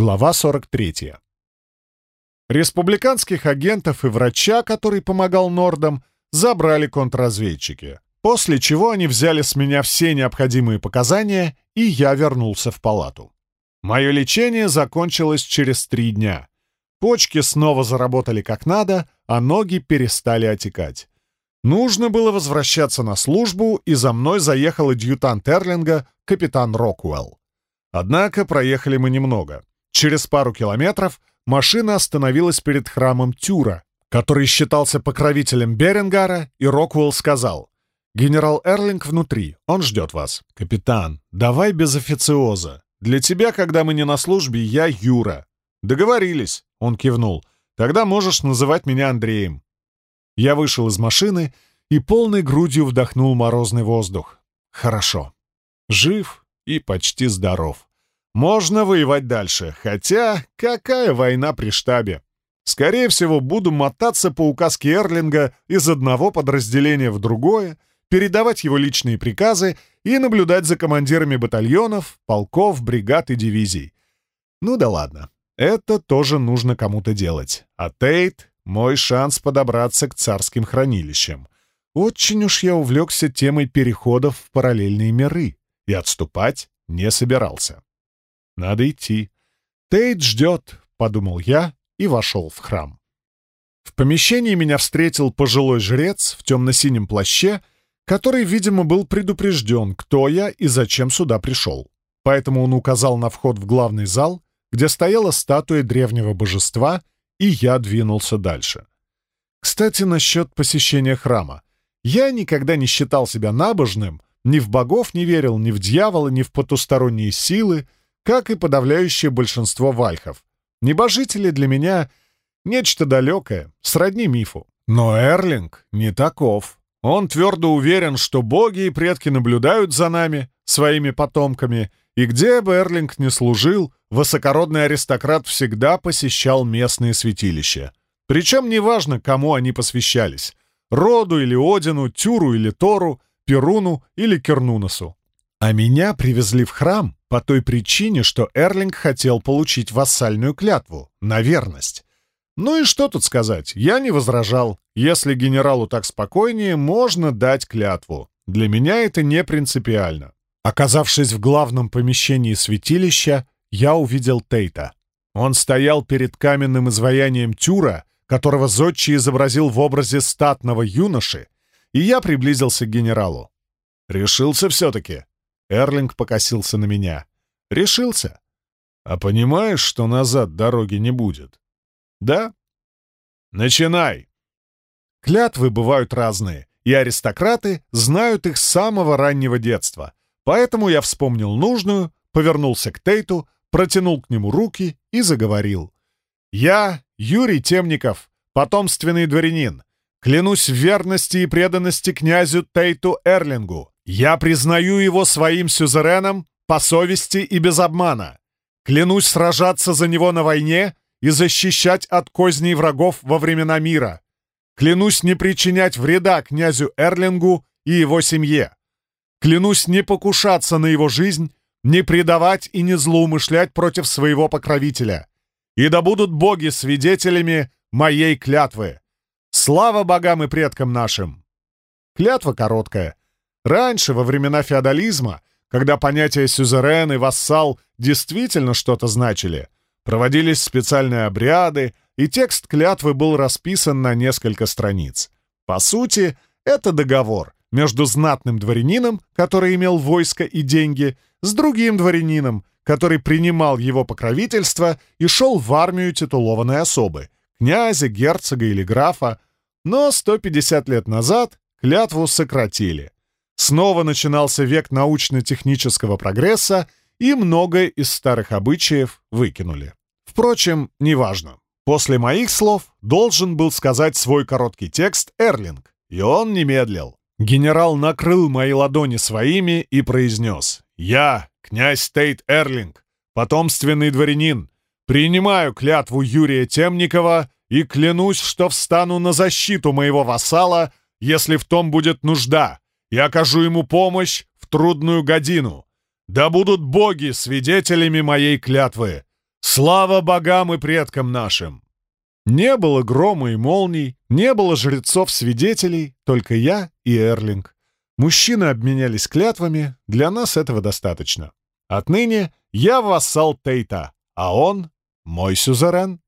Глава 43. Республиканских агентов и врача, который помогал Нордам, забрали контрразведчики, после чего они взяли с меня все необходимые показания, и я вернулся в палату. Мое лечение закончилось через три дня. Почки снова заработали как надо, а ноги перестали отекать. Нужно было возвращаться на службу, и за мной заехал адъютант Эрлинга, капитан Роквелл. Однако проехали мы немного. Через пару километров машина остановилась перед храмом Тюра, который считался покровителем Берингара, и Роквелл сказал, «Генерал Эрлинг внутри, он ждет вас». «Капитан, давай без официоза. Для тебя, когда мы не на службе, я Юра». «Договорились», — он кивнул. «Тогда можешь называть меня Андреем». Я вышел из машины и полной грудью вдохнул морозный воздух. Хорошо. Жив и почти здоров. Можно воевать дальше, хотя какая война при штабе? Скорее всего, буду мотаться по указке Эрлинга из одного подразделения в другое, передавать его личные приказы и наблюдать за командирами батальонов, полков, бригад и дивизий. Ну да ладно, это тоже нужно кому-то делать. А Тейт — мой шанс подобраться к царским хранилищам. Очень уж я увлекся темой переходов в параллельные миры и отступать не собирался. Надо идти. Тейт ждет, — подумал я и вошел в храм. В помещении меня встретил пожилой жрец в темно-синем плаще, который, видимо, был предупрежден, кто я и зачем сюда пришел. Поэтому он указал на вход в главный зал, где стояла статуя древнего божества, и я двинулся дальше. Кстати, насчет посещения храма. Я никогда не считал себя набожным, ни в богов не верил, ни в дьявола, ни в потусторонние силы, как и подавляющее большинство вальхов. Небожители для меня — нечто далекое, сродни мифу. Но Эрлинг не таков. Он твердо уверен, что боги и предки наблюдают за нами, своими потомками, и где бы Эрлинг ни служил, высокородный аристократ всегда посещал местные святилища. Причем неважно, кому они посвящались — Роду или Одину, Тюру или Тору, Перуну или Кернуносу. А меня привезли в храм по той причине, что Эрлинг хотел получить вассальную клятву на верность. Ну и что тут сказать, я не возражал. Если генералу так спокойнее, можно дать клятву. Для меня это не принципиально. Оказавшись в главном помещении святилища, я увидел Тейта. Он стоял перед каменным изваянием Тюра, которого Зодчий изобразил в образе статного юноши, и я приблизился к генералу. «Решился все-таки». Эрлинг покосился на меня. «Решился. А понимаешь, что назад дороги не будет?» «Да». «Начинай!» Клятвы бывают разные, и аристократы знают их с самого раннего детства. Поэтому я вспомнил нужную, повернулся к Тейту, протянул к нему руки и заговорил. «Я, Юрий Темников, потомственный дворянин, Клянусь в верности и преданности князю Тейту Эрлингу. Я признаю его своим сюзереном по совести и без обмана. Клянусь сражаться за него на войне и защищать от козней врагов во времена мира. Клянусь не причинять вреда князю Эрлингу и его семье. Клянусь не покушаться на его жизнь, не предавать и не злоумышлять против своего покровителя. И да будут боги свидетелями моей клятвы. Слава богам и предкам нашим! Клятва короткая. Раньше, во времена феодализма, когда понятия сюзерен и вассал действительно что-то значили, проводились специальные обряды, и текст клятвы был расписан на несколько страниц. По сути, это договор между знатным дворянином, который имел войско и деньги, с другим дворянином, который принимал его покровительство и шел в армию титулованной особы, князя, герцога или графа, но 150 лет назад клятву сократили. Снова начинался век научно-технического прогресса, и многое из старых обычаев выкинули. Впрочем, неважно. После моих слов должен был сказать свой короткий текст Эрлинг, и он не медлил. Генерал накрыл мои ладони своими и произнес «Я, князь Тейт Эрлинг, потомственный дворянин, принимаю клятву Юрия Темникова и клянусь, что встану на защиту моего вассала, если в том будет нужда, и окажу ему помощь в трудную годину. Да будут боги свидетелями моей клятвы. Слава богам и предкам нашим! Не было грома и молний, не было жрецов-свидетелей, только я и Эрлинг. Мужчины обменялись клятвами, для нас этого достаточно. Отныне я вассал Тейта, а он — мой сюзерен.